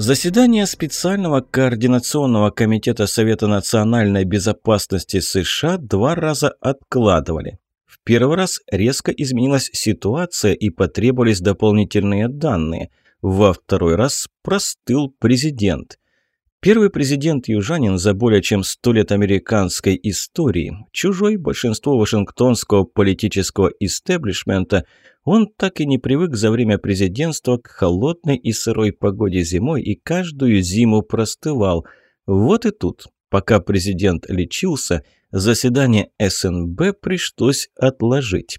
Заседание специального координационного комитета Совета национальной безопасности США два раза откладывали. В первый раз резко изменилась ситуация и потребовались дополнительные данные. Во второй раз простыл президент. Первый президент-южанин за более чем сто лет американской истории, чужой большинство вашингтонского политического истеблишмента, он так и не привык за время президентства к холодной и сырой погоде зимой и каждую зиму простывал. Вот и тут, пока президент лечился, заседание СНБ пришлось отложить.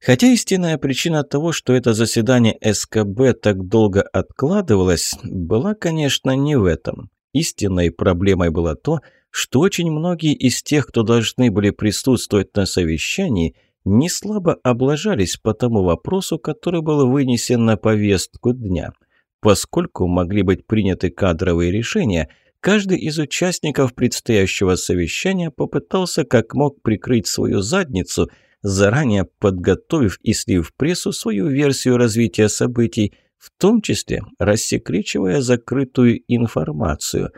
Хотя истинная причина того, что это заседание СКБ так долго откладывалось, была, конечно, не в этом. Истинной проблемой было то, что очень многие из тех, кто должны были присутствовать на совещании, не слабо облажались по тому вопросу, который был вынесен на повестку дня. Поскольку могли быть приняты кадровые решения, каждый из участников предстоящего совещания попытался как мог прикрыть свою задницу – заранее подготовив и слив прессу свою версию развития событий, в том числе рассекречивая закрытую информацию.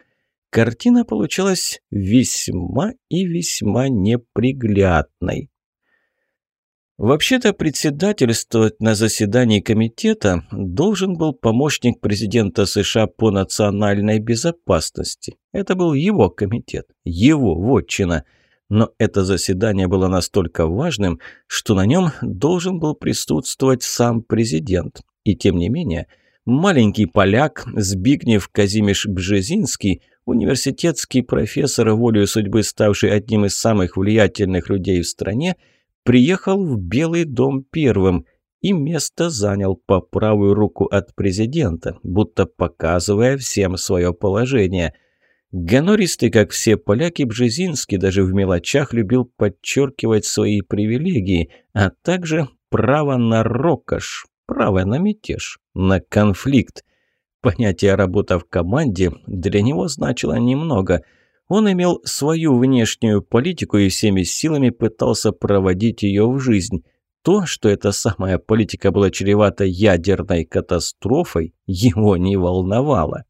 Картина получилась весьма и весьма неприглядной. Вообще-то председательствовать на заседании комитета должен был помощник президента США по национальной безопасности. Это был его комитет, его вотчина – но это заседание было настолько важным, что на нем должен был присутствовать сам президент. И тем не менее, маленький поляк Збигнев Казимиш Бжезинский, университетский профессор, волею судьбы ставший одним из самых влиятельных людей в стране, приехал в Белый дом первым и место занял по правую руку от президента, будто показывая всем свое положение – Гонористый, как все поляки, Бжезинский даже в мелочах любил подчеркивать свои привилегии, а также право на рокош, право на мятеж, на конфликт. Понятие «работа в команде» для него значило немного. Он имел свою внешнюю политику и всеми силами пытался проводить ее в жизнь. То, что эта самая политика была чревата ядерной катастрофой, его не волновало.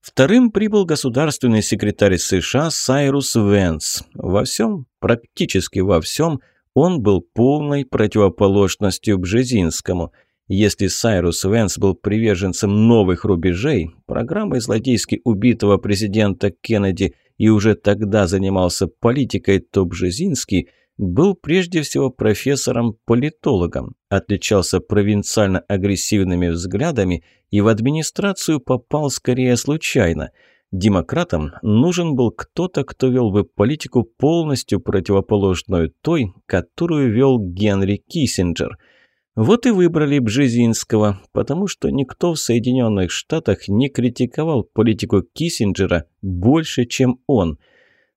Вторым прибыл государственный секретарь США Сайрус Венс. Во всем, практически во всем, он был полной противоположностью Бжезинскому. Если Сайрус Венс был приверженцем новых рубежей, программой злодейски убитого президента Кеннеди и уже тогда занимался политикой, то Бжезинский – был прежде всего профессором-политологом, отличался провинциально-агрессивными взглядами и в администрацию попал скорее случайно. Демократам нужен был кто-то, кто вел бы политику полностью противоположную той, которую вел Генри Киссинджер. Вот и выбрали Бжезинского, потому что никто в Соединенных Штатах не критиковал политику Киссинджера больше, чем он –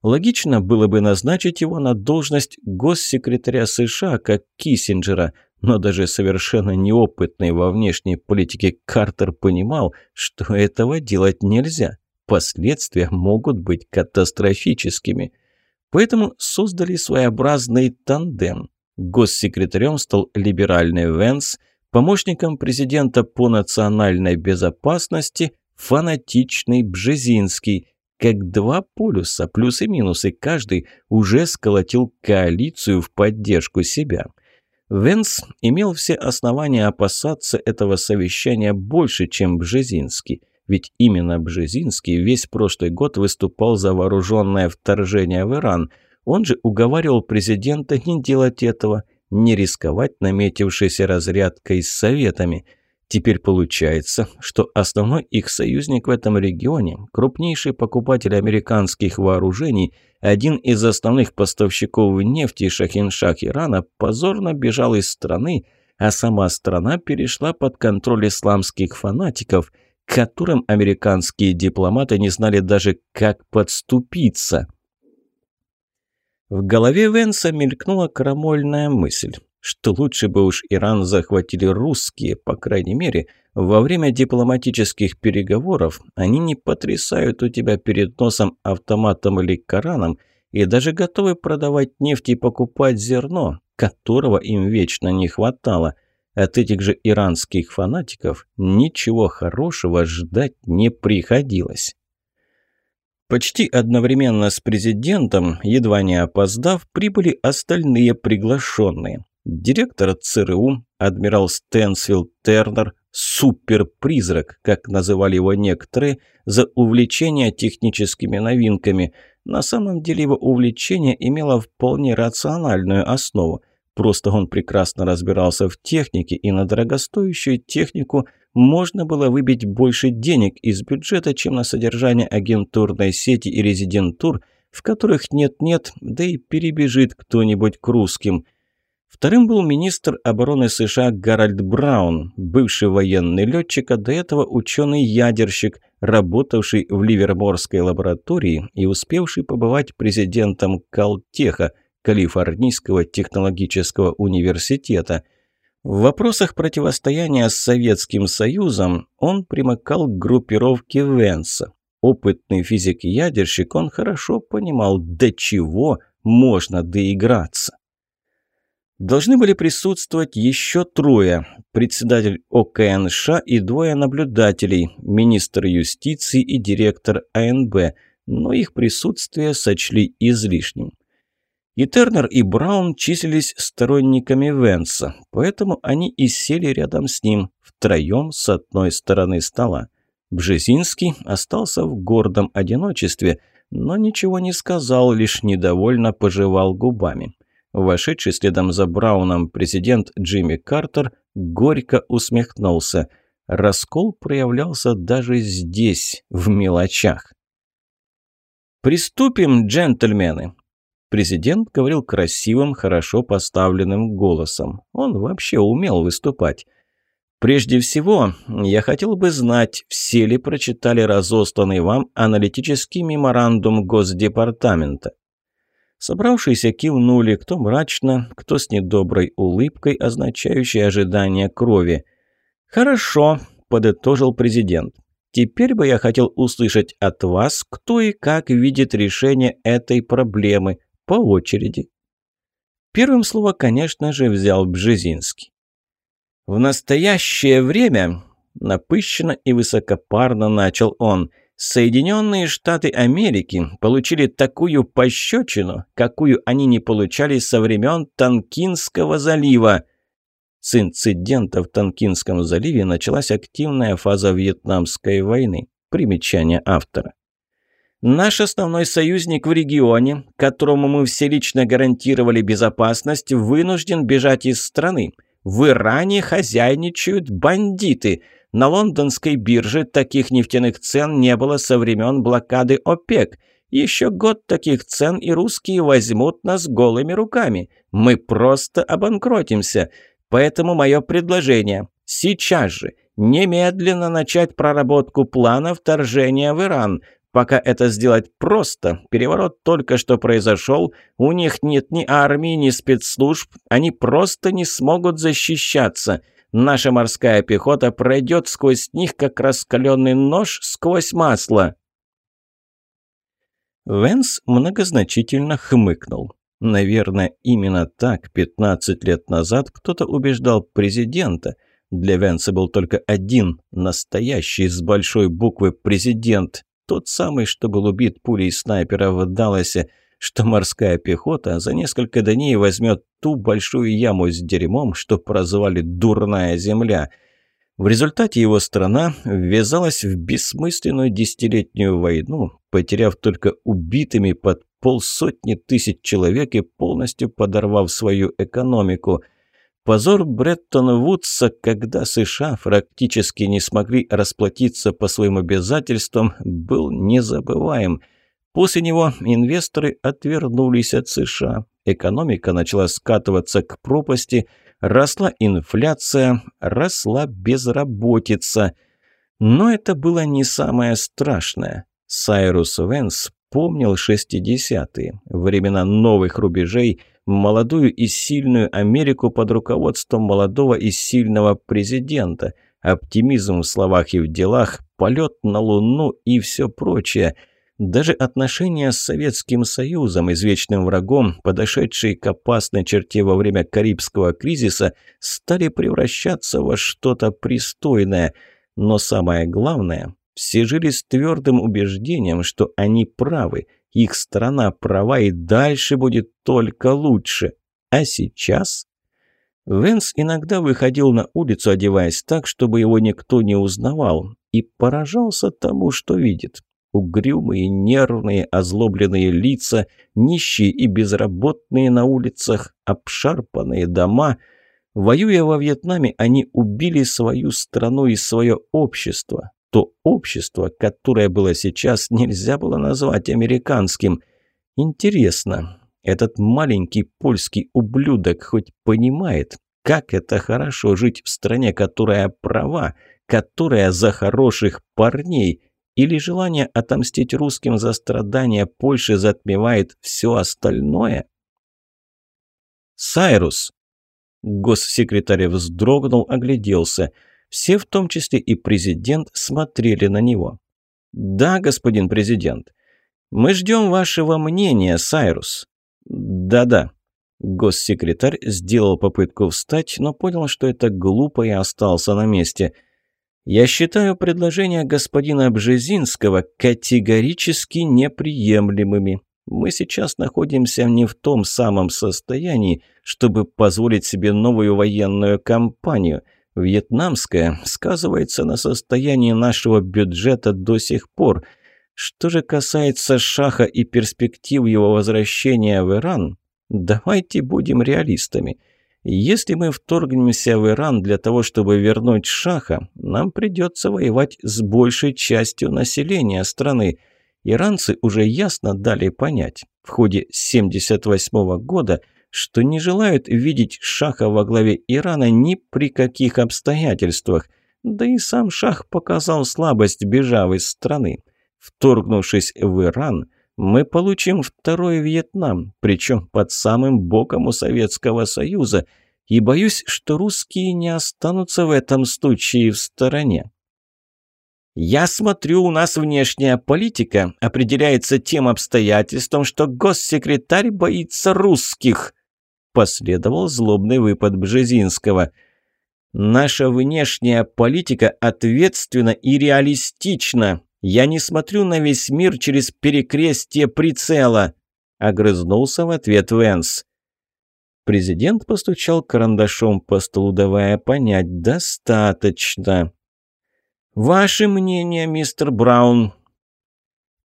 Логично было бы назначить его на должность госсекретаря США, как Киссинджера, но даже совершенно неопытный во внешней политике Картер понимал, что этого делать нельзя. Последствия могут быть катастрофическими. Поэтому создали своеобразный тандем. Госсекретарем стал либеральный Венс, помощником президента по национальной безопасности – фанатичный Бжезинский – как два полюса, плюсы и минусы, каждый уже сколотил коалицию в поддержку себя. Венс имел все основания опасаться этого совещания больше, чем Бжезинский. Ведь именно Бжезинский весь прошлый год выступал за вооруженное вторжение в Иран. Он же уговаривал президента не делать этого, не рисковать наметившейся разрядкой с советами – Теперь получается, что основной их союзник в этом регионе, крупнейший покупатель американских вооружений, один из основных поставщиков нефти Шахиншах Ирана, позорно бежал из страны, а сама страна перешла под контроль исламских фанатиков, к которым американские дипломаты не знали даже, как подступиться. В голове Венса мелькнула крамольная мысль что лучше бы уж Иран захватили русские, по крайней мере, во время дипломатических переговоров они не потрясают у тебя перед носом автоматом или Кораном и даже готовы продавать нефть и покупать зерно, которого им вечно не хватало. От этих же иранских фанатиков ничего хорошего ждать не приходилось. Почти одновременно с президентом, едва не опоздав, прибыли остальные приглашенные. Директор ЦРУ, адмирал Стэнсвилл Тернер, суперпризрак, как называли его некоторые, за увлечение техническими новинками. На самом деле его увлечение имело вполне рациональную основу. Просто он прекрасно разбирался в технике, и на дорогостоящую технику можно было выбить больше денег из бюджета, чем на содержание агентурной сети и резидентур, в которых нет-нет, да и перебежит кто-нибудь к русским. Вторым был министр обороны США Гарольд Браун, бывший военный летчик, а до этого ученый-ядерщик, работавший в Ливерморской лаборатории и успевший побывать президентом Калтеха, Калифорнийского технологического университета. В вопросах противостояния с Советским Союзом он примыкал к группировке Венса. Опытный физик-ядерщик, он хорошо понимал, до чего можно доиграться. Должны были присутствовать еще трое. Председатель ОКНШ и двое наблюдателей, министр юстиции и директор АНБ, но их присутствие сочли излишним. И Тернер, и Браун числились сторонниками Венса, поэтому они и сели рядом с ним, втроем с одной стороны стола. Бжезинский остался в гордом одиночестве, но ничего не сказал, лишь недовольно пожевал губами. Вошедший следом за Брауном президент Джимми Картер горько усмехнулся. Раскол проявлялся даже здесь, в мелочах. «Приступим, джентльмены!» Президент говорил красивым, хорошо поставленным голосом. Он вообще умел выступать. Прежде всего, я хотел бы знать, все ли прочитали разосланный вам аналитический меморандум Госдепартамента. Собравшиеся кивнули, кто мрачно, кто с недоброй улыбкой, означающей ожидание крови. «Хорошо», – подытожил президент. «Теперь бы я хотел услышать от вас, кто и как видит решение этой проблемы по очереди. Первым слово, конечно же, взял Бжезинский. «В настоящее время», – напыщенно и высокопарно начал он, – «Соединенные Штаты Америки получили такую пощечину, какую они не получали со времен Танкинского залива». С инцидента в Танкинском заливе началась активная фаза Вьетнамской войны. Примечание автора. Наш основной союзник в регионе, которому мы все лично гарантировали безопасность, вынужден бежать из страны. В Иране хозяйничают бандиты. На лондонской бирже таких нефтяных цен не было со времен блокады ОПЕК. Еще год таких цен и русские возьмут нас голыми руками. Мы просто обанкротимся. Поэтому мое предложение – сейчас же, немедленно начать проработку плана вторжения в Иран – Пока это сделать просто, переворот только что произошел, у них нет ни армии, ни спецслужб, они просто не смогут защищаться. Наша морская пехота пройдет сквозь них, как раскаленный нож сквозь масло». Венс многозначительно хмыкнул. Наверное, именно так 15 лет назад кто-то убеждал президента. Для Венса был только один, настоящий с большой буквы президент, тот самый, что был убит пулей снайпера в Далласе, что морская пехота за несколько дней возьмет ту большую яму с дерьмом, что прозвали «дурная земля». В результате его страна ввязалась в бессмысленную десятилетнюю войну, потеряв только убитыми под полсотни тысяч человек и полностью подорвав свою экономику – Позор Бреттон-Вудса, когда США практически не смогли расплатиться по своим обязательствам, был незабываем. После него инвесторы отвернулись от США. Экономика начала скатываться к пропасти, росла инфляция, росла безработица. Но это было не самое страшное. Сайрус Венс помнил 60-е, времена новых рубежей – молодую и сильную Америку под руководством молодого и сильного президента, оптимизм в словах и в делах, полет на Луну и все прочее. Даже отношения с Советским Союзом, извечным врагом, подошедшие к опасной черте во время Карибского кризиса, стали превращаться во что-то пристойное. Но самое главное, все жили с твердым убеждением, что они правы, их страна права и дальше будет только лучше. А сейчас... Венс иногда выходил на улицу, одеваясь так, чтобы его никто не узнавал, и поражался тому, что видит. Угрюмые, нервные, озлобленные лица, нищие и безработные на улицах, обшарпанные дома. Воюя во Вьетнаме, они убили свою страну и свое общество. То общество, которое было сейчас, нельзя было назвать американским. Интересно, этот маленький польский ублюдок хоть понимает, как это хорошо жить в стране, которая права, которая за хороших парней – или желание отомстить русским за страдания Польши затмевает все остальное? «Сайрус!» Госсекретарь вздрогнул, огляделся. Все, в том числе и президент, смотрели на него. «Да, господин президент. Мы ждем вашего мнения, Сайрус». «Да-да». Госсекретарь сделал попытку встать, но понял, что это глупо и остался на месте – я считаю предложения господина Бжезинского категорически неприемлемыми. Мы сейчас находимся не в том самом состоянии, чтобы позволить себе новую военную кампанию. Вьетнамская сказывается на состоянии нашего бюджета до сих пор. Что же касается Шаха и перспектив его возвращения в Иран, давайте будем реалистами – если мы вторгнемся в Иран для того, чтобы вернуть Шаха, нам придется воевать с большей частью населения страны. Иранцы уже ясно дали понять в ходе 78 года, что не желают видеть Шаха во главе Ирана ни при каких обстоятельствах. Да и сам Шах показал слабость, бежав из страны. Вторгнувшись в Иран – мы получим второй Вьетнам, причем под самым боком у Советского Союза, и боюсь, что русские не останутся в этом случае в стороне. «Я смотрю, у нас внешняя политика определяется тем обстоятельством, что госсекретарь боится русских», последовал злобный выпад Бжезинского. «Наша внешняя политика ответственна и реалистична», я не смотрю на весь мир через перекрестие прицела!» — огрызнулся в ответ Венс. Президент постучал карандашом по столу, давая понять «достаточно». «Ваше мнение, мистер Браун?»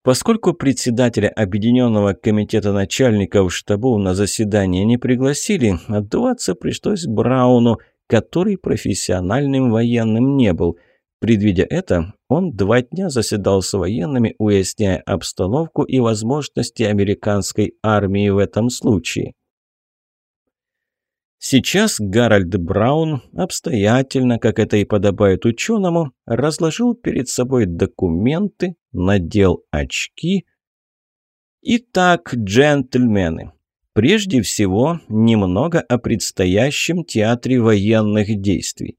Поскольку председателя Объединенного комитета начальников штабов на заседание не пригласили, отдуваться пришлось Брауну, который профессиональным военным не был – Предвидя это, он два дня заседал с военными, уясняя обстановку и возможности американской армии в этом случае. Сейчас Гарольд Браун обстоятельно, как это и подобает ученому, разложил перед собой документы, надел очки. Итак, джентльмены, прежде всего немного о предстоящем театре военных действий.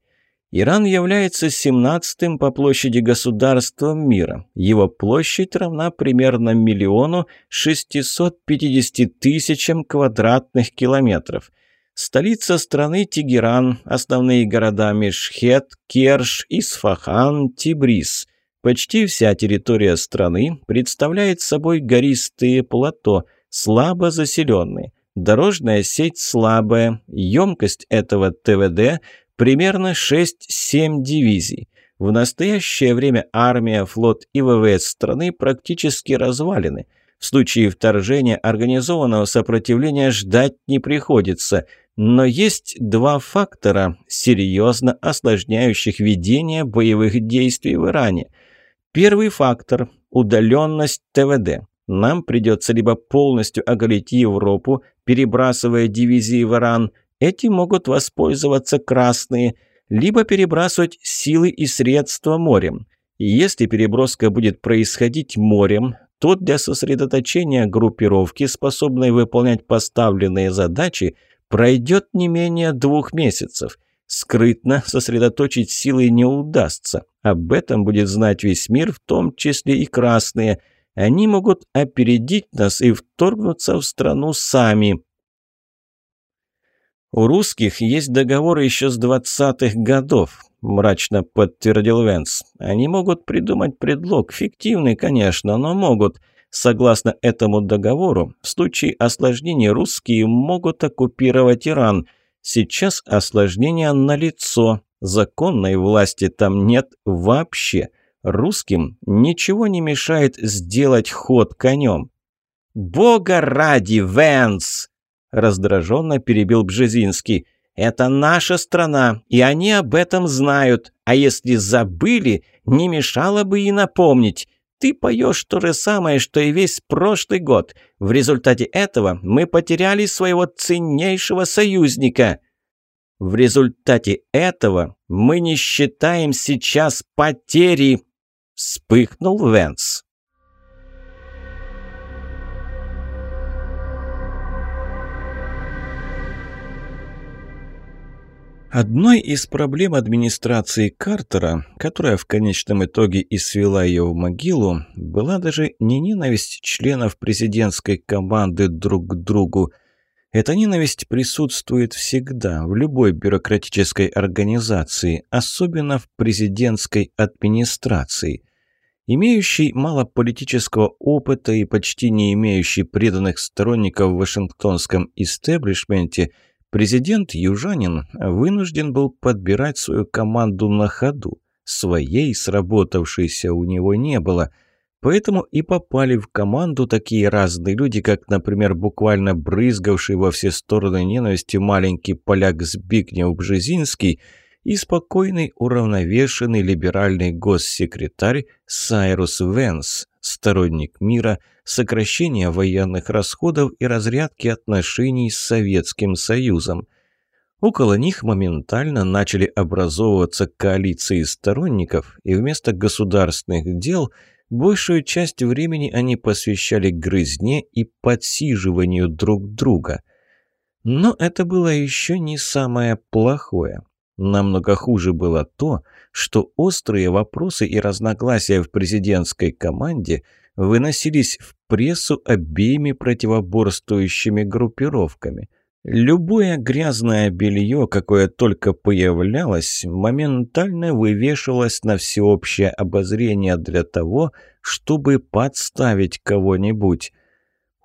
Иран является 17-м по площади государством мира. Его площадь равна примерно миллиону 650 тысячам квадратных километров. Столица страны Тегеран, основные города Мешхет, Керш, Исфахан, Тибрис. Почти вся территория страны представляет собой гористые плато, слабо заселенные. Дорожная сеть слабая, емкость этого ТВД примерно 6-7 дивизий. В настоящее время армия, флот и ВВС страны практически развалены. В случае вторжения организованного сопротивления ждать не приходится. Но есть два фактора, серьезно осложняющих ведение боевых действий в Иране. Первый фактор – удаленность ТВД. Нам придется либо полностью оголить Европу, перебрасывая дивизии в Иран – Этим могут воспользоваться красные, либо перебрасывать силы и средства морем. Если переброска будет происходить морем, то для сосредоточения группировки, способной выполнять поставленные задачи, пройдет не менее двух месяцев. Скрытно сосредоточить силы не удастся. Об этом будет знать весь мир, в том числе и красные. Они могут опередить нас и вторгнуться в страну сами. У русских есть договор еще с двадцатых годов, мрачно подтвердил Венс. Они могут придумать предлог, фиктивный, конечно, но могут. Согласно этому договору, в случае осложнений русские могут оккупировать Иран. Сейчас осложнения налицо. Законной власти там нет вообще. Русским ничего не мешает сделать ход конем. «Бога ради, Венс!» – раздраженно перебил Бжезинский. «Это наша страна, и они об этом знают. А если забыли, не мешало бы и напомнить. Ты поешь то же самое, что и весь прошлый год. В результате этого мы потеряли своего ценнейшего союзника». В результате этого мы не считаем сейчас потери, вспыхнул Венс. Одной из проблем администрации Картера, которая в конечном итоге и свела ее в могилу, была даже не ненависть членов президентской команды друг к другу – эта ненависть присутствует всегда, в любой бюрократической организации, особенно в президентской администрации. Имеющий мало политического опыта и почти не имеющий преданных сторонников в вашингтонском истеблишменте, президент Южанин вынужден был подбирать свою команду на ходу. Своей сработавшейся у него не было – Поэтому и попали в команду такие разные люди, как, например, буквально брызгавший во все стороны ненавистью маленький поляк Збигнев Бжезинский и спокойный, уравновешенный либеральный госсекретарь Сайрус Венс, сторонник мира, сокращения военных расходов и разрядки отношений с Советским Союзом. Около них моментально начали образовываться коалиции сторонников, и вместо государственных дел – Большую часть времени они посвящали грызне и подсиживанию друг друга. Но это было еще не самое плохое. Намного хуже было то, что острые вопросы и разногласия в президентской команде выносились в прессу обеими противоборствующими группировками – Любое грязное белье, какое только появлялось, моментально вывешивалось на всеобщее обозрение для того, чтобы подставить кого-нибудь.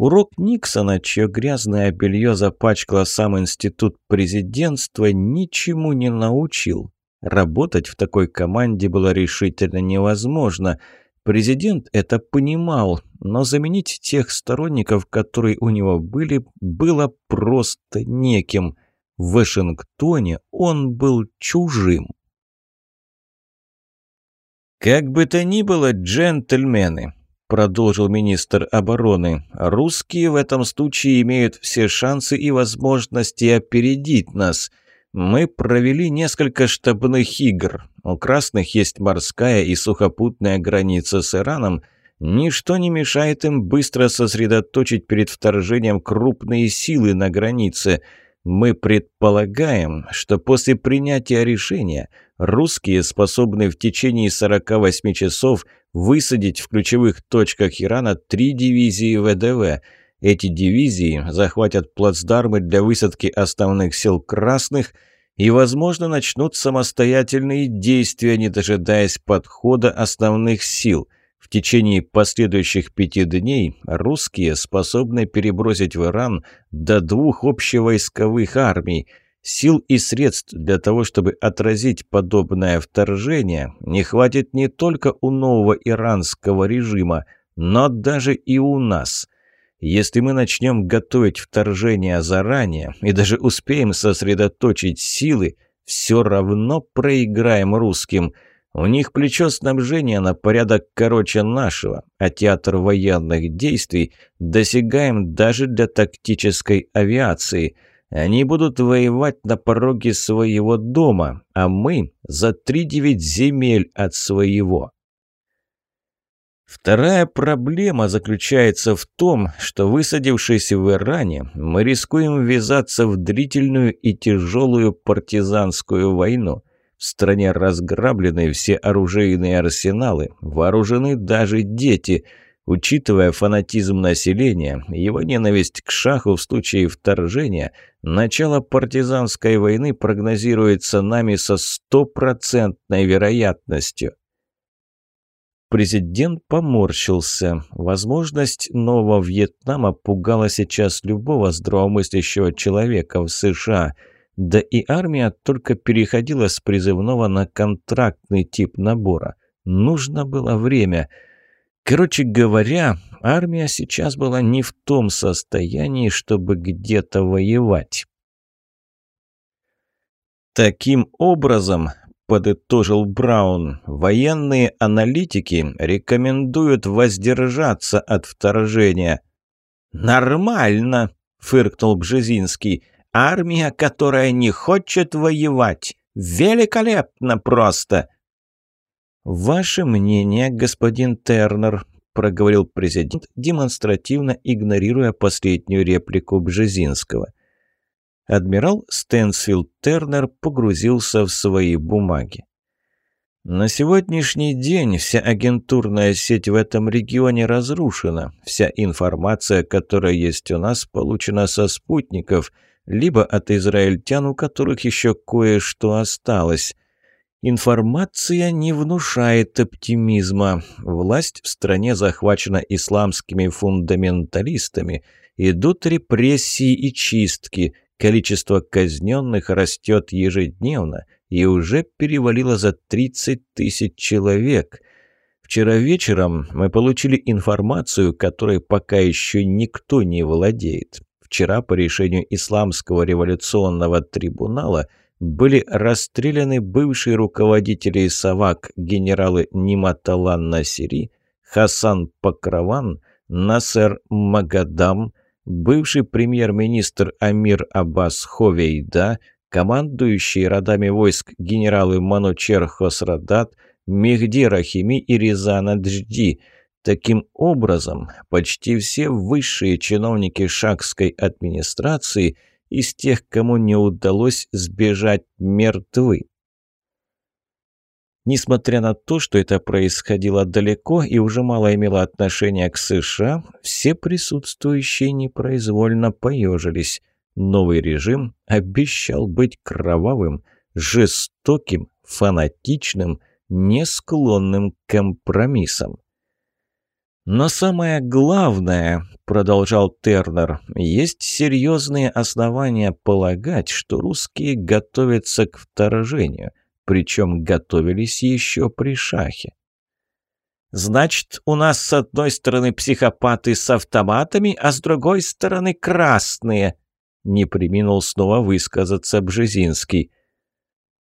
Урок Никсона, чье грязное белье запачкало сам институт президентства, ничему не научил. Работать в такой команде было решительно невозможно – Президент это понимал, но заменить тех сторонников, которые у него были, было просто неким. В Вашингтоне он был чужим. «Как бы то ни было, джентльмены», – продолжил министр обороны, – «русские в этом случае имеют все шансы и возможности опередить нас. Мы провели несколько штабных игр. У красных есть морская и сухопутная граница с Ираном. Ничто не мешает им быстро сосредоточить перед вторжением крупные силы на границе. Мы предполагаем, что после принятия решения русские способны в течение 48 часов высадить в ключевых точках Ирана три дивизии ВДВ – эти дивизии захватят плацдармы для высадки основных сил красных и, возможно, начнут самостоятельные действия, не дожидаясь подхода основных сил. В течение последующих пяти дней русские способны перебросить в Иран до двух общевойсковых армий. Сил и средств для того, чтобы отразить подобное вторжение, не хватит не только у нового иранского режима, но даже и у нас – если мы начнем готовить вторжение заранее и даже успеем сосредоточить силы, все равно проиграем русским. У них плечо снабжения на порядок короче нашего, а театр военных действий досягаем даже для тактической авиации. Они будут воевать на пороге своего дома, а мы за три девять земель от своего. Вторая проблема заключается в том, что высадившись в Иране, мы рискуем ввязаться в длительную и тяжелую партизанскую войну. В стране разграблены все оружейные арсеналы, вооружены даже дети. Учитывая фанатизм населения, его ненависть к шаху в случае вторжения, начало партизанской войны прогнозируется нами со стопроцентной вероятностью. Президент поморщился. Возможность нового Вьетнама пугала сейчас любого здравомыслящего человека в США. Да и армия только переходила с призывного на контрактный тип набора. Нужно было время – Короче говоря, армия сейчас была не в том состоянии, чтобы где-то воевать. Таким образом, подытожил Браун, военные аналитики рекомендуют воздержаться от вторжения. «Нормально», — фыркнул Бжезинский. «Армия, которая не хочет воевать. Великолепно просто. «Ваше мнение, господин Тернер», – проговорил президент, демонстративно игнорируя последнюю реплику Бжезинского. Адмирал Стэнсфилд Тернер погрузился в свои бумаги. На сегодняшний день вся агентурная сеть в этом регионе разрушена. Вся информация, которая есть у нас, получена со спутников, либо от израильтян, у которых еще кое-что осталось. Информация не внушает оптимизма. Власть в стране захвачена исламскими фундаменталистами. Идут репрессии и чистки. Количество казненных растет ежедневно и уже перевалило за 30 тысяч человек. Вчера вечером мы получили информацию, которой пока еще никто не владеет. Вчера по решению Исламского революционного трибунала – были расстреляны бывшие руководители САВАК генералы Ниматалан Насири, Хасан Покрован, Насер Магадам, бывший премьер-министр Амир Аббас Ховейда, командующие родами войск генералы Манучер Хосрадат, Мехди Рахими и Ризана Джди. Таким образом, почти все высшие чиновники шахской администрации – из тех, кому не удалось сбежать мертвы. Несмотря на то, что это происходило далеко и уже мало имело отношения к США, все присутствующие непроизвольно поежились. Новый режим обещал быть кровавым, жестоким, фанатичным, не склонным к компромиссам. Но самое главное, продолжал Тернер, есть серьезные основания полагать, что русские готовятся к вторжению, причем готовились еще при шахе. Значит, у нас с одной стороны психопаты с автоматами, а с другой стороны красные. Не приминул снова высказаться Бжезинский.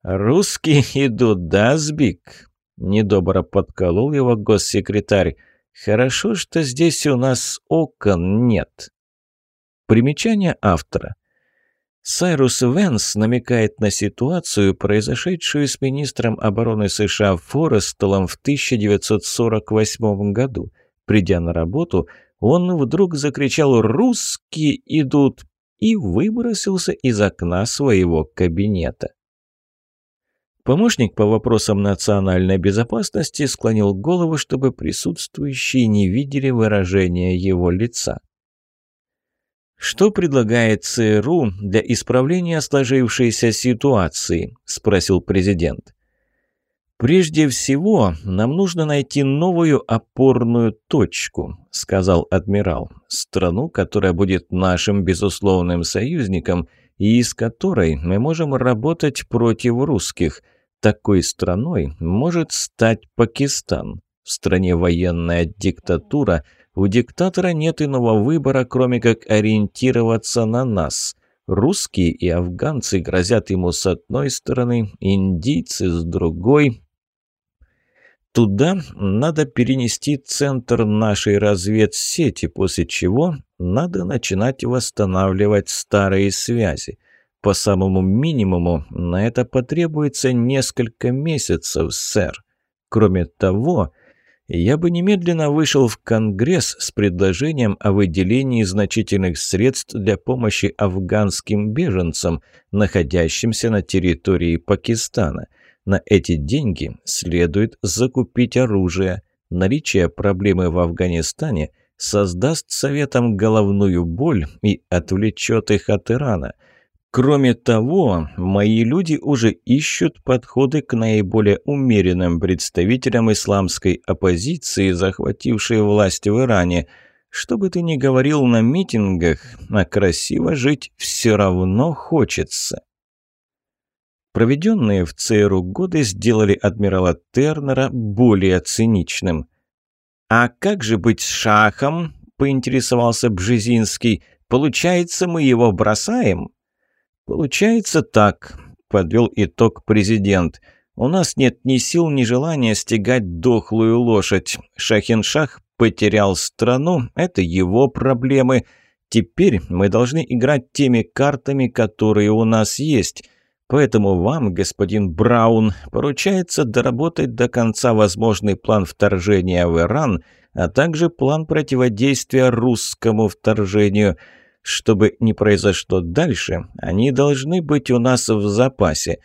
«Русские идут, да, Збик?» Недобро подколол его госсекретарь. Хорошо, что здесь у нас окон нет. Примечание автора. Сайрус Венс намекает на ситуацию, произошедшую с министром обороны США Форестелом в 1948 году. Придя на работу, он вдруг закричал «Русские идут!» и выбросился из окна своего кабинета. Помощник по вопросам национальной безопасности склонил голову, чтобы присутствующие не видели выражения его лица. «Что предлагает ЦРУ для исправления сложившейся ситуации?» – спросил президент. «Прежде всего, нам нужно найти новую опорную точку», – сказал адмирал. «Страну, которая будет нашим безусловным союзником и из которой мы можем работать против русских – такой страной может стать Пакистан. В стране военная диктатура, у диктатора нет иного выбора, кроме как ориентироваться на нас. Русские и афганцы грозят ему с одной стороны, индийцы с другой. Туда надо перенести центр нашей разведсети, после чего надо начинать восстанавливать старые связи. По самому минимуму на это потребуется несколько месяцев, сэр. Кроме того, я бы немедленно вышел в Конгресс с предложением о выделении значительных средств для помощи афганским беженцам, находящимся на территории Пакистана. На эти деньги следует закупить оружие. Наличие проблемы в Афганистане создаст Советам головную боль и отвлечет их от Ирана. Кроме того, мои люди уже ищут подходы к наиболее умеренным представителям исламской оппозиции, захватившей власть в Иране – что бы ты ни говорил на митингах, а красиво жить все равно хочется. Проведенные в ЦРУ годы сделали адмирала Тернера более циничным. «А как же быть с шахом?» – поинтересовался Бжезинский. «Получается, мы его бросаем?» «Получается так», – подвел итог президент. «У нас нет ни сил, ни желания стегать дохлую лошадь. Шахин-шах потерял страну – это его проблемы. Теперь мы должны играть теми картами, которые у нас есть». Поэтому вам, господин Браун, поручается доработать до конца возможный план вторжения в Иран, а также план противодействия русскому вторжению. Чтобы не произошло дальше, они должны быть у нас в запасе.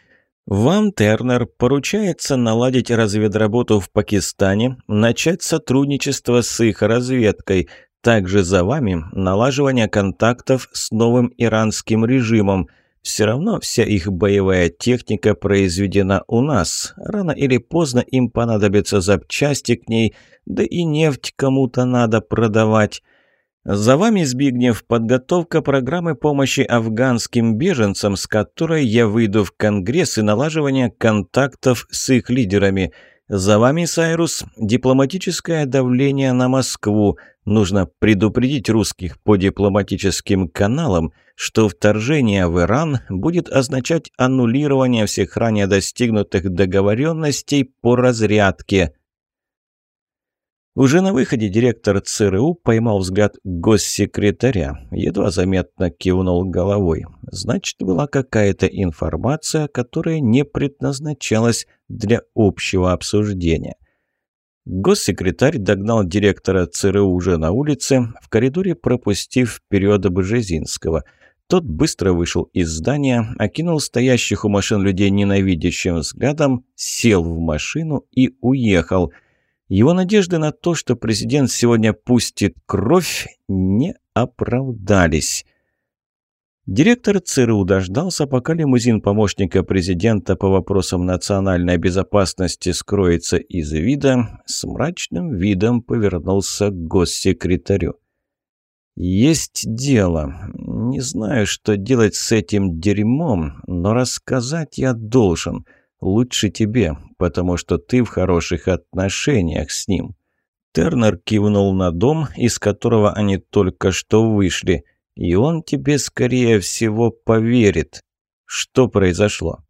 Вам, Тернер, поручается наладить разведработу в Пакистане, начать сотрудничество с их разведкой. Также за вами налаживание контактов с новым иранским режимом – все равно вся их боевая техника произведена у нас. Рано или поздно им понадобятся запчасти к ней, да и нефть кому-то надо продавать. За вами, Збигнев, подготовка программы помощи афганским беженцам, с которой я выйду в Конгресс и налаживание контактов с их лидерами – за вами, Сайрус, дипломатическое давление на Москву. Нужно предупредить русских по дипломатическим каналам, что вторжение в Иран будет означать аннулирование всех ранее достигнутых договоренностей по разрядке. Уже на выходе директор ЦРУ поймал взгляд госсекретаря, едва заметно кивнул головой. Значит, была какая-то информация, которая не предназначалась для общего обсуждения. Госсекретарь догнал директора ЦРУ уже на улице, в коридоре пропустив вперед Бжезинского. Тот быстро вышел из здания, окинул стоящих у машин людей ненавидящим взглядом, сел в машину и уехал – его надежды на то, что президент сегодня пустит кровь, не оправдались. Директор ЦРУ дождался, пока лимузин помощника президента по вопросам национальной безопасности скроется из вида, с мрачным видом повернулся к госсекретарю. «Есть дело. Не знаю, что делать с этим дерьмом, но рассказать я должен. Лучше тебе, потому что ты в хороших отношениях с ним». Тернер кивнул на дом, из которого они только что вышли. «И он тебе, скорее всего, поверит». Что произошло?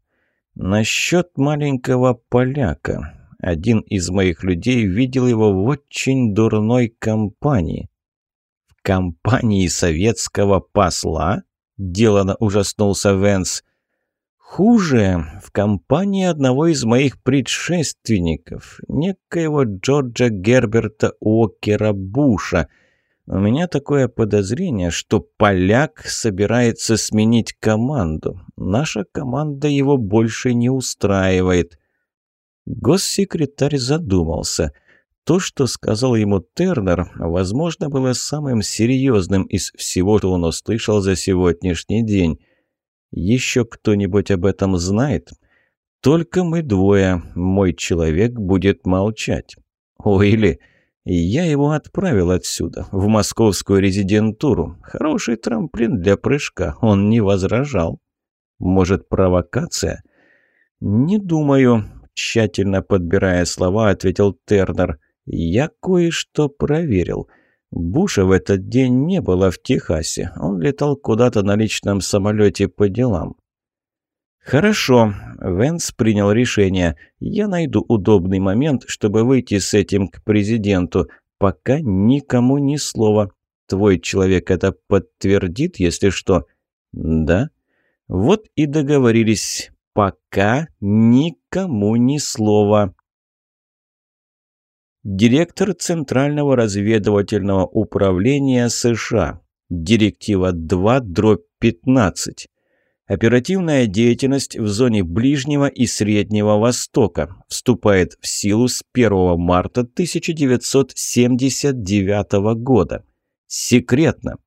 Насчет маленького поляка. Один из моих людей видел его в очень дурной компании. В компании советского посла? Делано ужаснулся Венс. Хуже, в компании одного из моих предшественников, некоего Джорджа Герберта Уокера Буша. У меня такое подозрение, что поляк собирается сменить команду. Наша команда его больше не устраивает. Госсекретарь задумался. То, что сказал ему Тернер, возможно, было самым серьезным из всего, что он услышал за сегодняшний день. Еще кто-нибудь об этом знает? Только мы двое. Мой человек будет молчать. О, или... Я его отправил отсюда, в московскую резидентуру. Хороший трамплин для прыжка, он не возражал. Может, провокация? Не думаю, тщательно подбирая слова, ответил Тернер. Я кое-что проверил. — Буша в этот день не было в Техасе. Он летал куда-то на личном самолете по делам. «Хорошо», — Венс принял решение. «Я найду удобный момент, чтобы выйти с этим к президенту. Пока никому ни слова. Твой человек это подтвердит, если что?» «Да». «Вот и договорились. Пока никому ни слова». Директор Центрального разведывательного управления США. Директива 2, дробь 15. Оперативная деятельность в зоне Ближнего и Среднего Востока вступает в силу с 1 марта 1979 года. Секретно.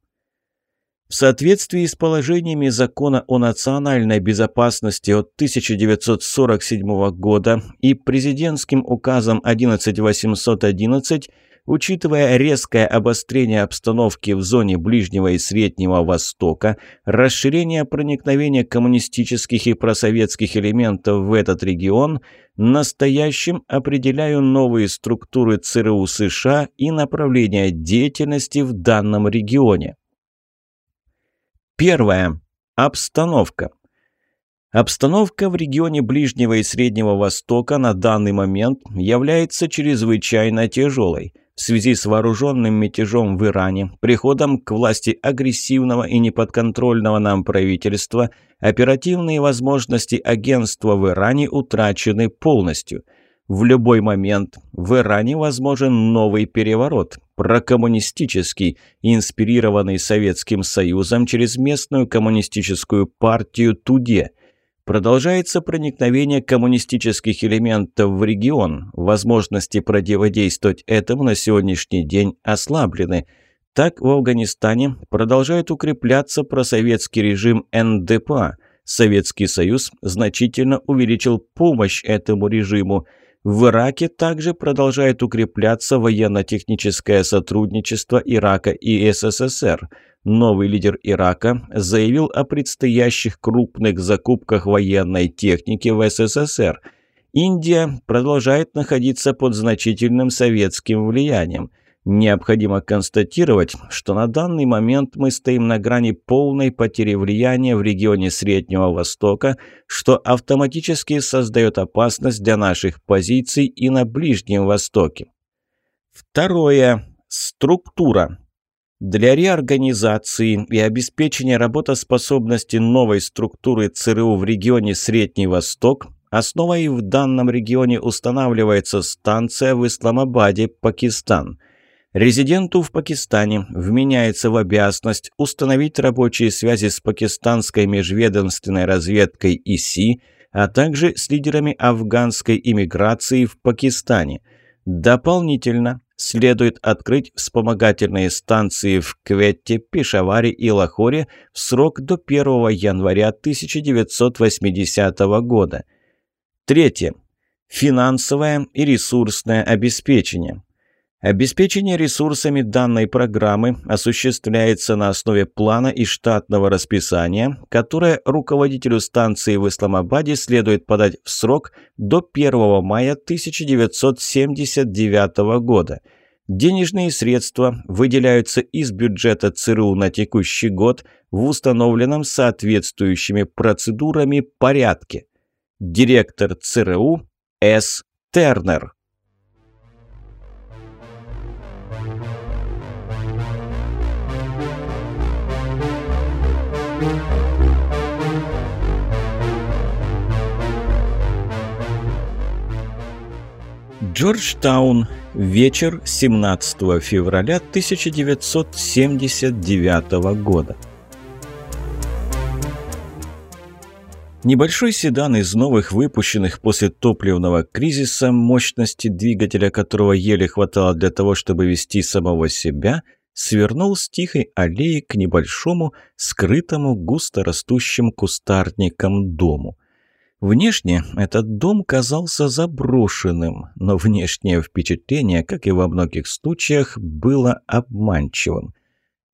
В соответствии с положениями Закона о национальной безопасности от 1947 года и президентским указом 11811, учитывая резкое обострение обстановки в зоне Ближнего и Среднего Востока, расширение проникновения коммунистических и просоветских элементов в этот регион, настоящим определяю новые структуры ЦРУ США и направления деятельности в данном регионе. Первое. Обстановка. Обстановка в регионе Ближнего и Среднего Востока на данный момент является чрезвычайно тяжелой в связи с вооруженным мятежом в Иране, приходом к власти агрессивного и неподконтрольного нам правительства, оперативные возможности агентства в Иране утрачены полностью – в любой момент в Иране возможен новый переворот, прокоммунистический, инспирированный Советским Союзом через местную коммунистическую партию Туде. Продолжается проникновение коммунистических элементов в регион. Возможности противодействовать этому на сегодняшний день ослаблены. Так в Афганистане продолжает укрепляться просоветский режим НДПА. Советский Союз значительно увеличил помощь этому режиму – в Ираке также продолжает укрепляться военно-техническое сотрудничество Ирака и СССР. Новый лидер Ирака заявил о предстоящих крупных закупках военной техники в СССР. Индия продолжает находиться под значительным советским влиянием – Необходимо констатировать, что на данный момент мы стоим на грани полной потери влияния в регионе Среднего Востока, что автоматически создает опасность для наших позиций и на Ближнем Востоке. Второе. Структура. Для реорганизации и обеспечения работоспособности новой структуры ЦРУ в регионе Средний Восток основой в данном регионе устанавливается станция в Исламабаде, Пакистан – Резиденту в Пакистане вменяется в обязанность установить рабочие связи с пакистанской межведомственной разведкой ИСИ, а также с лидерами афганской иммиграции в Пакистане. Дополнительно следует открыть вспомогательные станции в Кветте, Пешаваре и Лахоре в срок до 1 января 1980 года. Третье. Финансовое и ресурсное обеспечение. Обеспечение ресурсами данной программы осуществляется на основе плана и штатного расписания, которое руководителю станции в Исламабаде следует подать в срок до 1 мая 1979 года. Денежные средства выделяются из бюджета ЦРУ на текущий год в установленном соответствующими процедурами порядке. Директор ЦРУ С. Тернер Джорджтаун. Вечер 17 февраля 1979 года. Небольшой седан из новых выпущенных после топливного кризиса, мощности двигателя которого еле хватало для того, чтобы вести самого себя, свернул с тихой аллеи к небольшому, скрытому густо растущим кустарником дому – Внешне этот дом казался заброшенным, но внешнее впечатление, как и во многих случаях, было обманчивым.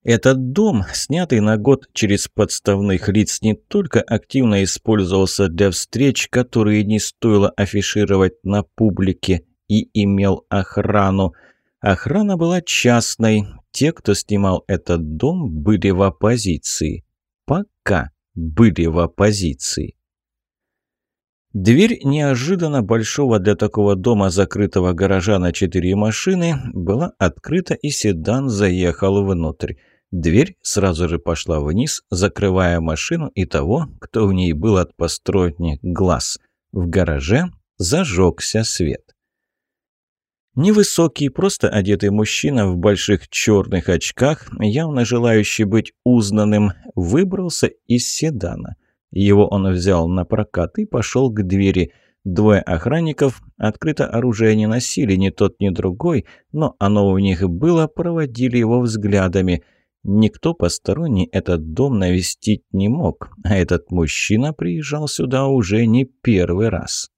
Этот дом, снятый на год через подставных лиц, не только активно использовался для встреч, которые не стоило афишировать на публике, и имел охрану. Охрана была частной. Те, кто снимал этот дом, были в оппозиции. Пока были в оппозиции. Дверь неожиданно большого для такого дома закрытого гаража на четыре машины была открыта, и седан заехал внутрь. Дверь сразу же пошла вниз, закрывая машину и того, кто в ней был от посторонних глаз. В гараже зажегся свет. Невысокий, просто одетый мужчина в больших черных очках, явно желающий быть узнанным, выбрался из седана. Его он взял на прокат и пошел к двери. Двое охранников открыто оружие не носили, ни тот, ни другой, но оно у них было, проводили его взглядами. Никто посторонний этот дом навестить не мог, а этот мужчина приезжал сюда уже не первый раз.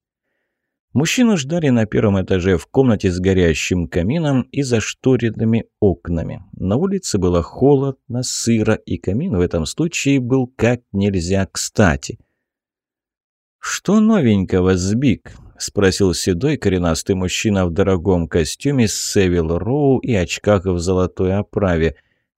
Мужчину ждали на первом этаже в комнате с горящим камином и зашторенными окнами. На улице было холодно, сыро, и камин в этом случае был как нельзя кстати. «Что новенького, Сбик?» — спросил седой коренастый мужчина в дорогом костюме с Севил Роу и очках в золотой оправе.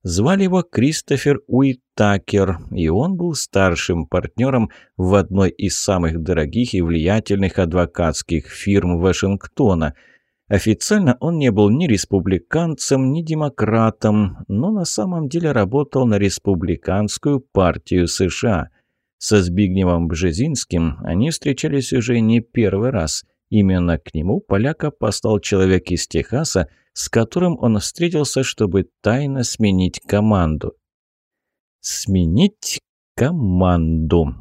Звали его Кристофер Уитакер, и он был старшим партнером в одной из самых дорогих и влиятельных адвокатских фирм Вашингтона. Официально он не был ни республиканцем, ни демократом, но на самом деле работал на республиканскую партию США. Со Збигневом Бжезинским они встречались уже не первый раз. Именно к нему поляка послал человек из Техаса, с которым он встретился, чтобы тайно сменить команду. Сменить команду.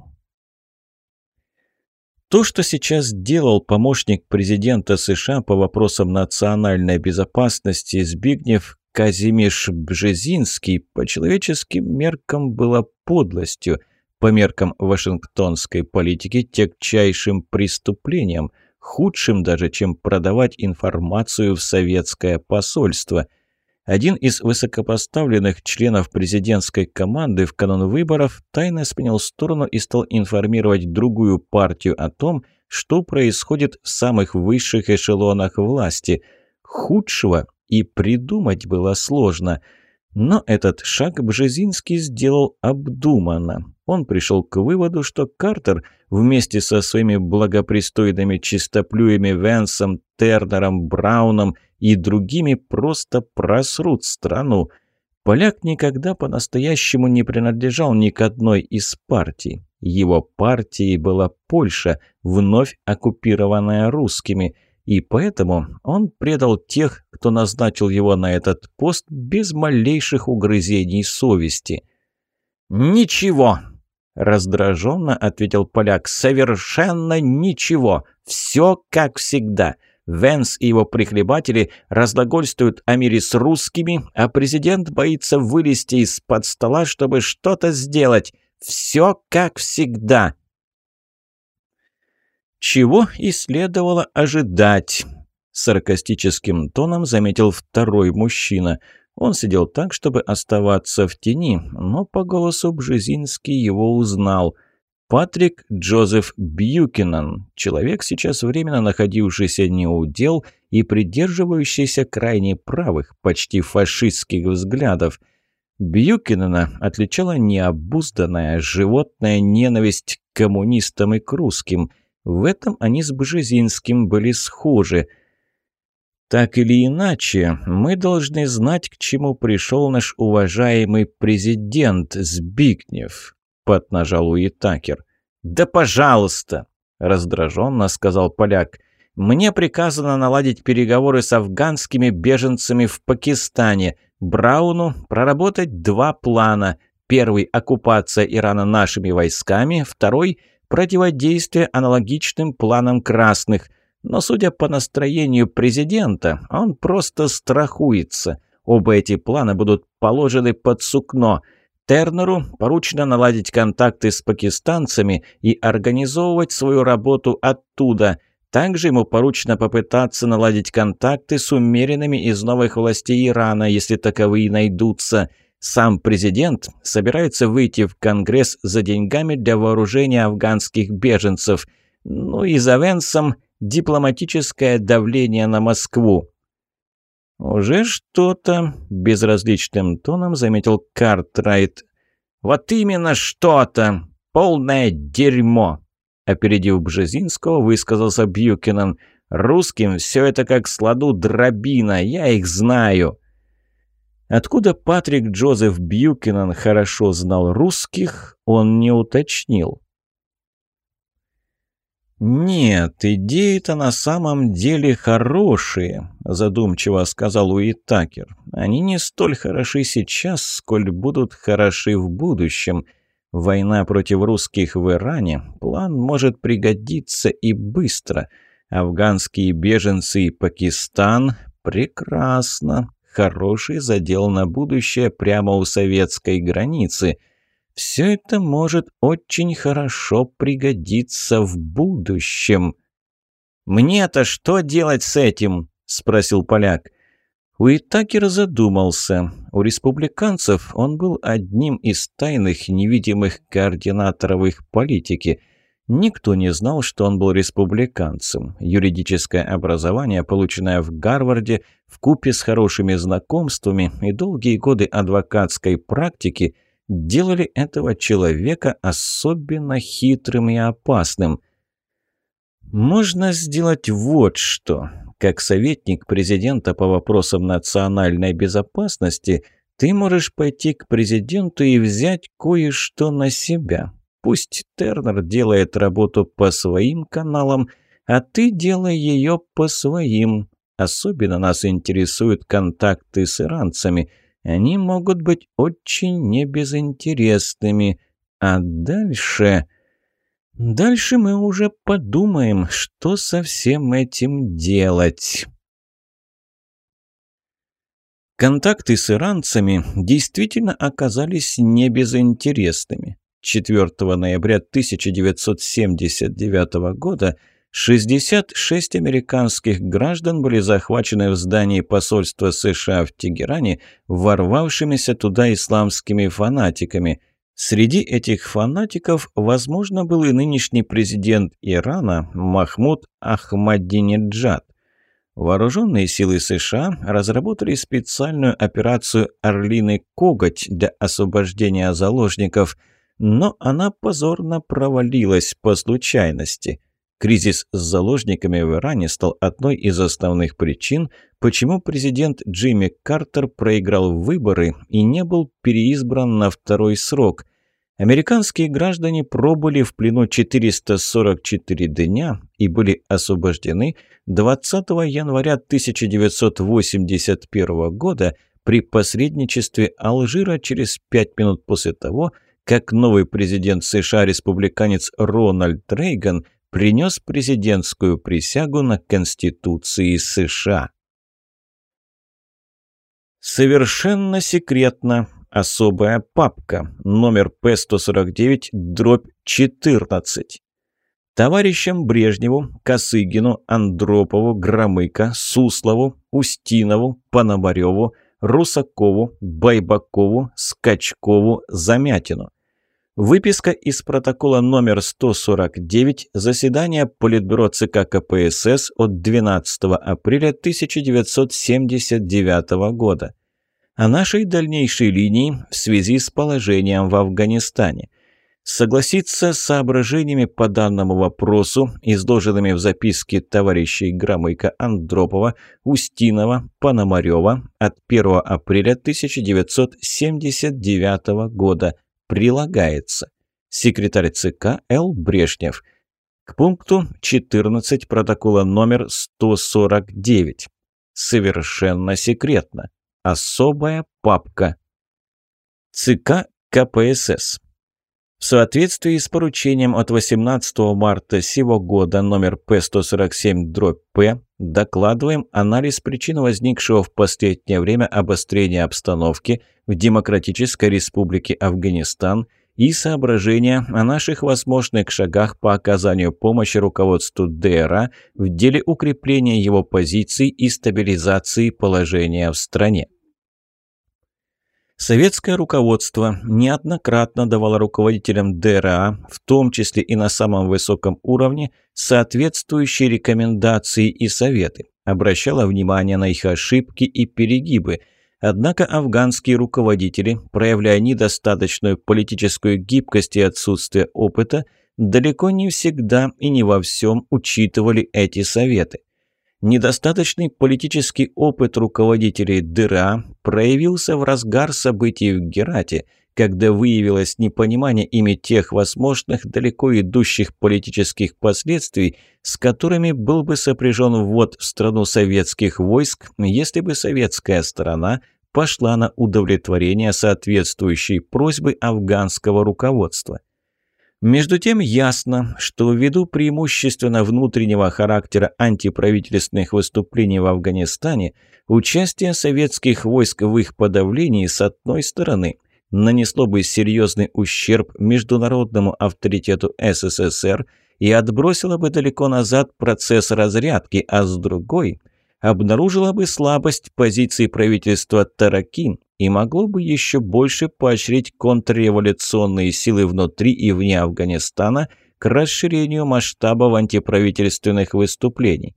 То, что сейчас делал помощник президента США по вопросам национальной безопасности Збигнев Казимиш Бжезинский, по человеческим меркам было подлостью, по меркам вашингтонской политики тягчайшим преступлением – худшим даже, чем продавать информацию в советское посольство. Один из высокопоставленных членов президентской команды в канун выборов тайно сменил сторону и стал информировать другую партию о том, что происходит в самых высших эшелонах власти. Худшего и придумать было сложно – но этот шаг Бжезинский сделал обдуманно. Он пришел к выводу, что Картер вместе со своими благопристойными чистоплюями Венсом, Тернером, Брауном и другими просто просрут страну. Поляк никогда по-настоящему не принадлежал ни к одной из партий. Его партией была Польша, вновь оккупированная русскими – и поэтому он предал тех, кто назначил его на этот пост без малейших угрызений совести. «Ничего!» – раздраженно ответил поляк. «Совершенно ничего! Все как всегда!» Венс и его прихлебатели разлагольствуют о мире с русскими, а президент боится вылезти из-под стола, чтобы что-то сделать. Все как всегда!» Чего и следовало ожидать. Саркастическим тоном заметил второй мужчина. Он сидел так, чтобы оставаться в тени, но по голосу Бжезинский его узнал. Патрик Джозеф Бьюкинан, человек, сейчас временно находившийся не у дел и придерживающийся крайне правых, почти фашистских взглядов. Бьюкинена отличала необузданная животная ненависть к коммунистам и к русским – в этом они с Бжезинским были схожи. Так или иначе, мы должны знать, к чему пришел наш уважаемый президент Збигнев, поднажал Уитакер. Да пожалуйста, раздраженно сказал поляк. Мне приказано наладить переговоры с афганскими беженцами в Пакистане. Брауну проработать два плана. Первый – оккупация Ирана нашими войсками, второй – противодействие аналогичным планам красных. Но, судя по настроению президента, он просто страхуется. Оба эти плана будут положены под сукно. Тернеру поручено наладить контакты с пакистанцами и организовывать свою работу оттуда. Также ему поручено попытаться наладить контакты с умеренными из новых властей Ирана, если таковые найдутся – сам президент собирается выйти в Конгресс за деньгами для вооружения афганских беженцев. Ну и за Венсом дипломатическое давление на Москву. «Уже что-то», – безразличным тоном заметил Картрайт. «Вот именно что-то! Полное дерьмо!» Опередив Бжезинского, высказался Бьюкинан. «Русским все это как сладу дробина, я их знаю!» Откуда Патрик Джозеф Бьюкинан хорошо знал русских, он не уточнил. «Нет, идеи-то на самом деле хорошие», – задумчиво сказал Уитакер. «Они не столь хороши сейчас, сколь будут хороши в будущем. Война против русских в Иране, план может пригодиться и быстро. Афганские беженцы и Пакистан – прекрасно. Хороший задел на будущее прямо у советской границы. Все это может очень хорошо пригодиться в будущем. «Мне-то что делать с этим?» – спросил поляк. Уитакер задумался. У республиканцев он был одним из тайных невидимых координаторов их политики. Никто не знал, что он был республиканцем. Юридическое образование, полученное в Гарварде, в купе с хорошими знакомствами и долгие годы адвокатской практики делали этого человека особенно хитрым и опасным. Можно сделать вот что. Как советник президента по вопросам национальной безопасности, ты можешь пойти к президенту и взять кое-что на себя. Пусть Тернер делает работу по своим каналам, а ты делай ее по своим. Особенно нас интересуют контакты с иранцами. Они могут быть очень небезынтересными. А дальше... Дальше мы уже подумаем, что со всем этим делать. Контакты с иранцами действительно оказались небезынтересными. 4 ноября 1979 года 66 американских граждан были захвачены в здании посольства США в Тегеране ворвавшимися туда исламскими фанатиками – Среди этих фанатиков, возможно, был и нынешний президент Ирана Махмуд Ахмадинеджад. Вооруженные силы США разработали специальную операцию «Орлиный коготь» для освобождения заложников, но она позорно провалилась по случайности. Кризис с заложниками в Иране стал одной из основных причин, почему президент Джимми Картер проиграл выборы и не был переизбран на второй срок. Американские граждане пробыли в плену 444 дня и были освобождены 20 января 1981 года при посредничестве Алжира через пять минут после того, как новый президент США, республиканец Рональд Рейган, принес президентскую присягу на Конституции США. Совершенно секретно. Особая папка. Номер П-149, дробь 14. Товарищам Брежневу, Косыгину, Андропову, Громыко, Суслову, Устинову, Пономареву, Русакову, Байбакову, Скачкову, Замятину. Выписка из протокола номер 149 заседания Политбюро ЦК КПСС от 12 апреля 1979 года. О нашей дальнейшей линии в связи с положением в Афганистане. Согласиться с соображениями по данному вопросу, изложенными в записке товарищей Громыка Андропова, Устинова, Пономарева от 1 апреля 1979 года – прилагается. Секретарь ЦК Л. Брежнев. К пункту 14 протокола номер 149. Совершенно секретно. Особая папка. ЦК КПСС. В соответствии с поручением от 18 марта сего года номер П-147-П докладываем анализ причин возникшего в последнее время обострения обстановки в Демократической Республике Афганистан и соображения о наших возможных шагах по оказанию помощи руководству ДРА в деле укрепления его позиций и стабилизации положения в стране. Советское руководство неоднократно давало руководителям ДРА, в том числе и на самом высоком уровне, соответствующие рекомендации и советы, обращало внимание на их ошибки и перегибы. Однако афганские руководители, проявляя недостаточную политическую гибкость и отсутствие опыта, далеко не всегда и не во всем учитывали эти советы. Недостаточный политический опыт руководителей ДРА проявился в разгар событий в Герате, когда выявилось непонимание ими тех возможных далеко идущих политических последствий, с которыми был бы сопряжен ввод в страну советских войск, если бы советская сторона пошла на удовлетворение соответствующей просьбы афганского руководства. Между тем ясно, что ввиду преимущественно внутреннего характера антиправительственных выступлений в Афганистане, участие советских войск в их подавлении с одной стороны нанесло бы серьезный ущерб международному авторитету СССР и отбросило бы далеко назад процесс разрядки, а с другой – обнаружило бы слабость позиции правительства Таракин и могло бы еще больше поощрить контрреволюционные силы внутри и вне Афганистана к расширению масштабов антиправительственных выступлений.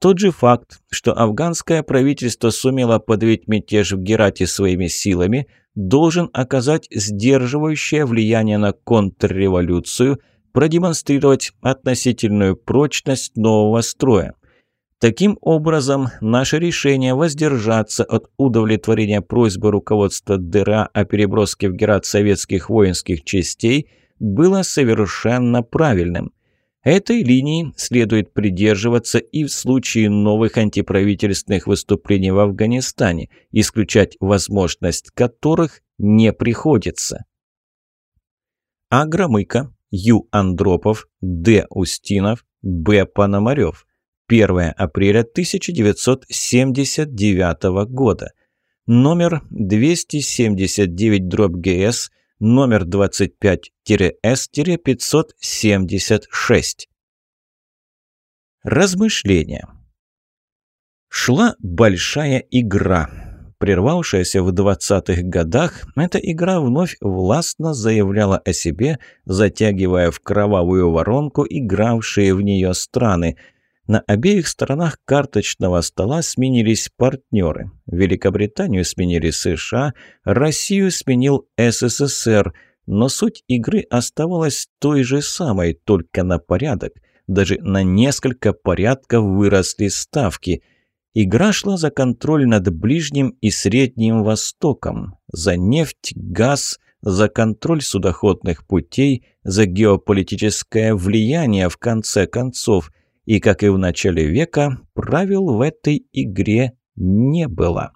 Тот же факт, что афганское правительство сумело подавить мятеж в Герате своими силами, должен оказать сдерживающее влияние на контрреволюцию, продемонстрировать относительную прочность нового строя. Таким образом, наше решение воздержаться от удовлетворения просьбы руководства ДРА о переброске в Герат советских воинских частей было совершенно правильным. Этой линии следует придерживаться и в случае новых антиправительственных выступлений в Афганистане, исключать возможность которых не приходится. А. Громыко, Ю. Андропов, Д. Устинов, Б. Пономарев. 1 апреля 1979 года. Номер 279-ГС, номер 25-С-576. Размышления. Шла большая игра. Прервавшаяся в 20-х годах, эта игра вновь властно заявляла о себе, затягивая в кровавую воронку игравшие в нее страны – на обеих сторонах карточного стола сменились партнеры. Великобританию сменили США, Россию сменил СССР, но суть игры оставалась той же самой, только на порядок. Даже на несколько порядков выросли ставки. Игра шла за контроль над Ближним и Средним Востоком, за нефть, газ, за контроль судоходных путей, за геополитическое влияние в конце концов – и, как и в начале века, правил в этой игре не было.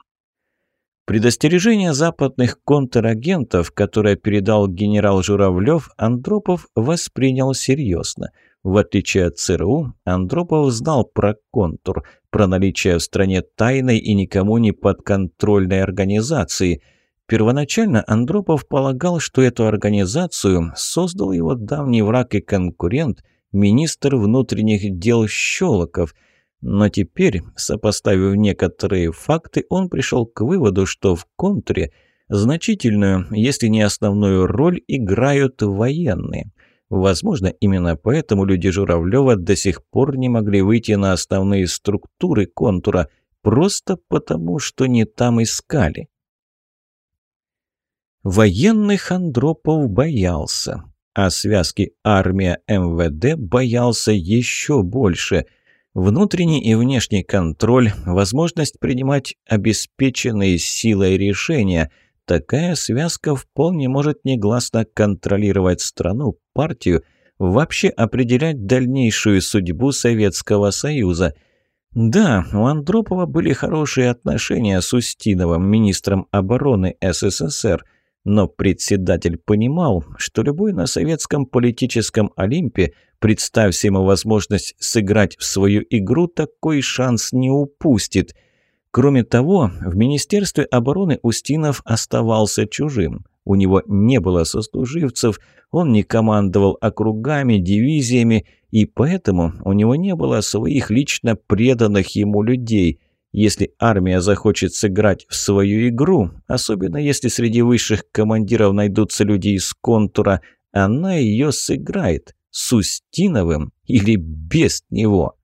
Предостережение западных контрагентов, которое передал генерал Журавлев, Андропов воспринял серьезно. В отличие от ЦРУ, Андропов знал про контур, про наличие в стране тайной и никому не подконтрольной организации. Первоначально Андропов полагал, что эту организацию создал его давний враг и конкурент, министр внутренних дел Щелоков. Но теперь, сопоставив некоторые факты, он пришел к выводу, что в контуре значительную, если не основную роль играют военные. Возможно, именно поэтому люди Журавлева до сих пор не могли выйти на основные структуры контура, просто потому, что не там искали. Военных Андропов боялся а связки армия-МВД боялся еще больше. Внутренний и внешний контроль, возможность принимать обеспеченные силой решения. Такая связка вполне может негласно контролировать страну, партию, вообще определять дальнейшую судьбу Советского Союза. Да, у Андропова были хорошие отношения с Устиновым, министром обороны СССР – но председатель понимал, что любой на советском политическом Олимпе, представь ему возможность сыграть в свою игру, такой шанс не упустит. Кроме того, в Министерстве обороны Устинов оставался чужим. У него не было сослуживцев, он не командовал округами, дивизиями, и поэтому у него не было своих лично преданных ему людей – если армия захочет сыграть в свою игру, особенно если среди высших командиров найдутся люди из контура, она ее сыграет с Устиновым или без него.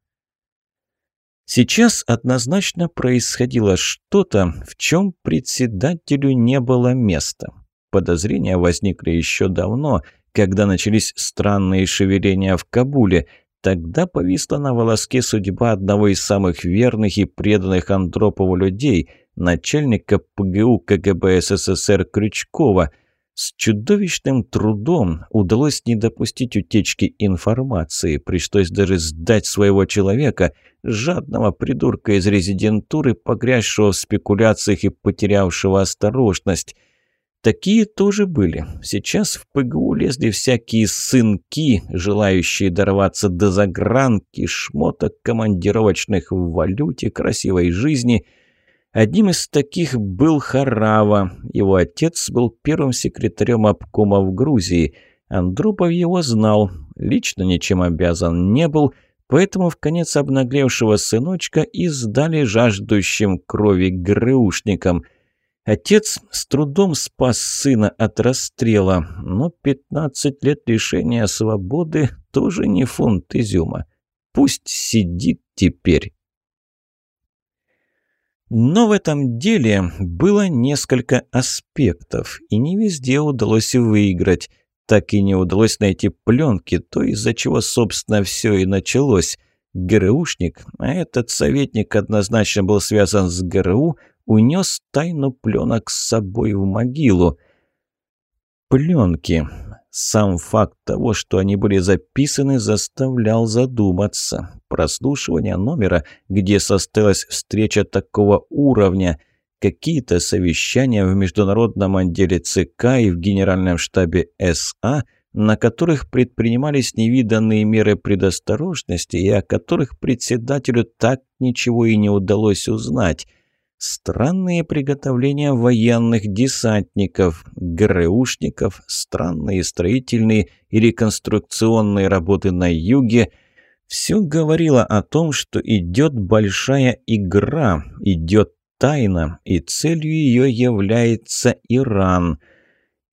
Сейчас однозначно происходило что-то, в чем председателю не было места. Подозрения возникли еще давно, когда начались странные шевеления в Кабуле – Тогда повисла на волоске судьба одного из самых верных и преданных Андропову людей, начальника ПГУ КГБ СССР Крючкова. С чудовищным трудом удалось не допустить утечки информации. Пришлось даже сдать своего человека, жадного придурка из резидентуры, погрязшего в спекуляциях и потерявшего осторожность. Такие тоже были. Сейчас в ПГУ лезли всякие сынки, желающие дорваться до загранки, шмоток командировочных в валюте, красивой жизни – Одним из таких был Харава. Его отец был первым секретарем обкома в Грузии. Андропов его знал, лично ничем обязан не был, поэтому в конец обнаглевшего сыночка издали жаждущим крови ГРУшникам. Отец с трудом спас сына от расстрела, но 15 лет лишения свободы тоже не фунт изюма. Пусть сидит теперь. Но в этом деле было несколько аспектов, и не везде удалось выиграть. Так и не удалось найти пленки, то из-за чего, собственно, все и началось. ГРУшник, а этот советник однозначно был связан с ГРУ, унес тайну пленок с собой в могилу. Пленки. Сам факт того, что они были записаны, заставлял задуматься. Прослушивание номера, где состоялась встреча такого уровня, какие-то совещания в международном отделе ЦК и в генеральном штабе СА, на которых предпринимались невиданные меры предосторожности и о которых председателю так ничего и не удалось узнать – Странные приготовления военных десантников, ГРУшников, странные строительные и реконструкционные работы на юге – все говорило о том, что идет большая игра, идет тайна, и целью ее является Иран.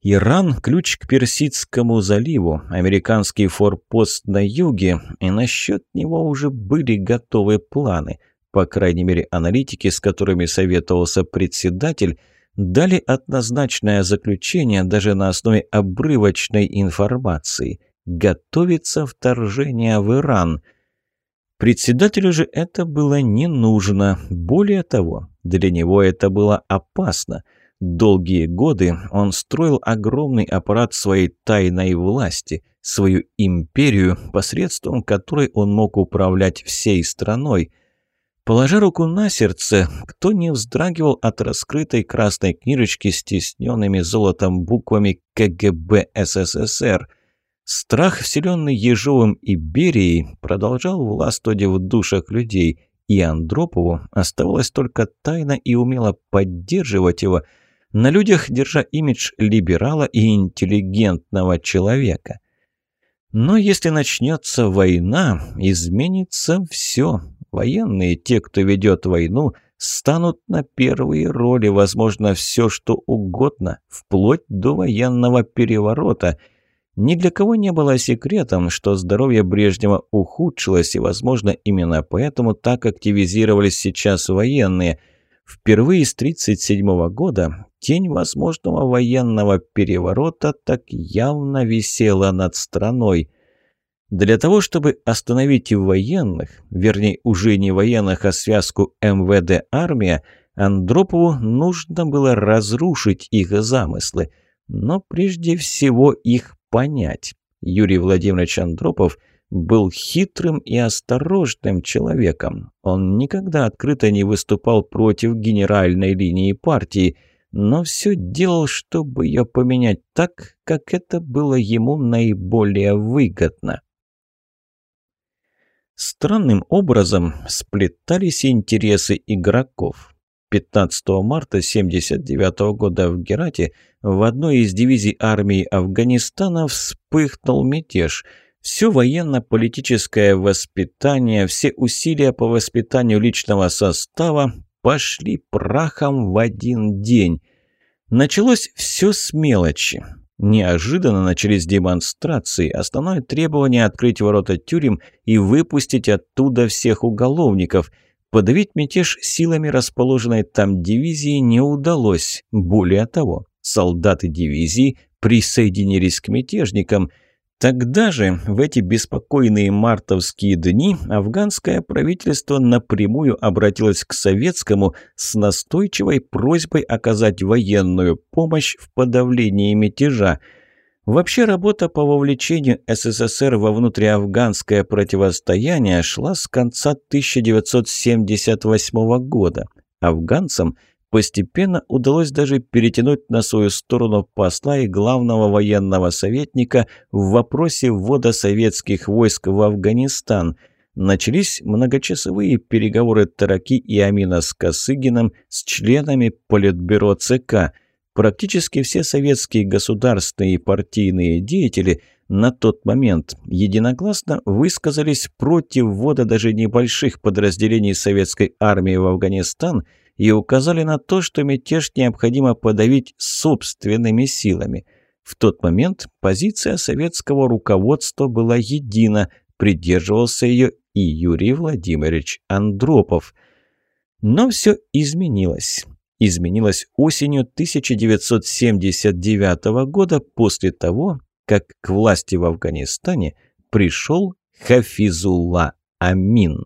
Иран – ключ к Персидскому заливу, американский форпост на юге, и насчет него уже были готовы планы – по крайней мере, аналитики, с которыми советовался председатель, дали однозначное заключение даже на основе обрывочной информации. Готовится вторжение в Иран. Председателю же это было не нужно. Более того, для него это было опасно. Долгие годы он строил огромный аппарат своей тайной власти, свою империю, посредством которой он мог управлять всей страной – Положа руку на сердце, кто не вздрагивал от раскрытой красной книжечки с тисненными золотом буквами КГБ СССР. Страх, вселенный Ежовым и Берией, продолжал властвовать в душах людей, и Андропову оставалось только тайно и умело поддерживать его, на людях держа имидж либерала и интеллигентного человека. Но если начнется война, изменится все. Военные, те, кто ведет войну, станут на первые роли, возможно, все что угодно, вплоть до военного переворота. Ни для кого не было секретом, что здоровье Брежнева ухудшилось, и, возможно, именно поэтому так активизировались сейчас военные. Впервые с 1937 года тень возможного военного переворота так явно висела над страной. Для того, чтобы остановить военных, вернее, уже не военных, а связку МВД-армия, Андропову нужно было разрушить их замыслы, но прежде всего их понять. Юрий Владимирович Андропов был хитрым и осторожным человеком. Он никогда открыто не выступал против генеральной линии партии, но все делал, чтобы ее поменять так, как это было ему наиболее выгодно. Странным образом сплетались интересы игроков. 15 марта 1979 года в Герате в одной из дивизий армии Афганистана вспыхнул мятеж. Все военно-политическое воспитание, все усилия по воспитанию личного состава пошли прахом в один день. Началось все с мелочи. Неожиданно начались демонстрации. Основное требование – открыть ворота тюрем и выпустить оттуда всех уголовников. Подавить мятеж силами расположенной там дивизии не удалось. Более того, солдаты дивизии присоединились к мятежникам. Тогда же, в эти беспокойные мартовские дни, афганское правительство напрямую обратилось к советскому с настойчивой просьбой оказать военную помощь в подавлении мятежа. Вообще работа по вовлечению СССР во внутриафганское противостояние шла с конца 1978 года. Афганцам – Постепенно удалось даже перетянуть на свою сторону посла и главного военного советника в вопросе ввода советских войск в Афганистан. Начались многочасовые переговоры Тараки и Амина с Косыгиным, с членами Политбюро ЦК. Практически все советские государственные и партийные деятели на тот момент единогласно высказались против ввода даже небольших подразделений советской армии в Афганистан – и указали на то, что мятеж необходимо подавить собственными силами. В тот момент позиция советского руководства была едина, придерживался ее и Юрий Владимирович Андропов. Но все изменилось. Изменилось осенью 1979 года после того, как к власти в Афганистане пришел Хафизулла Амин.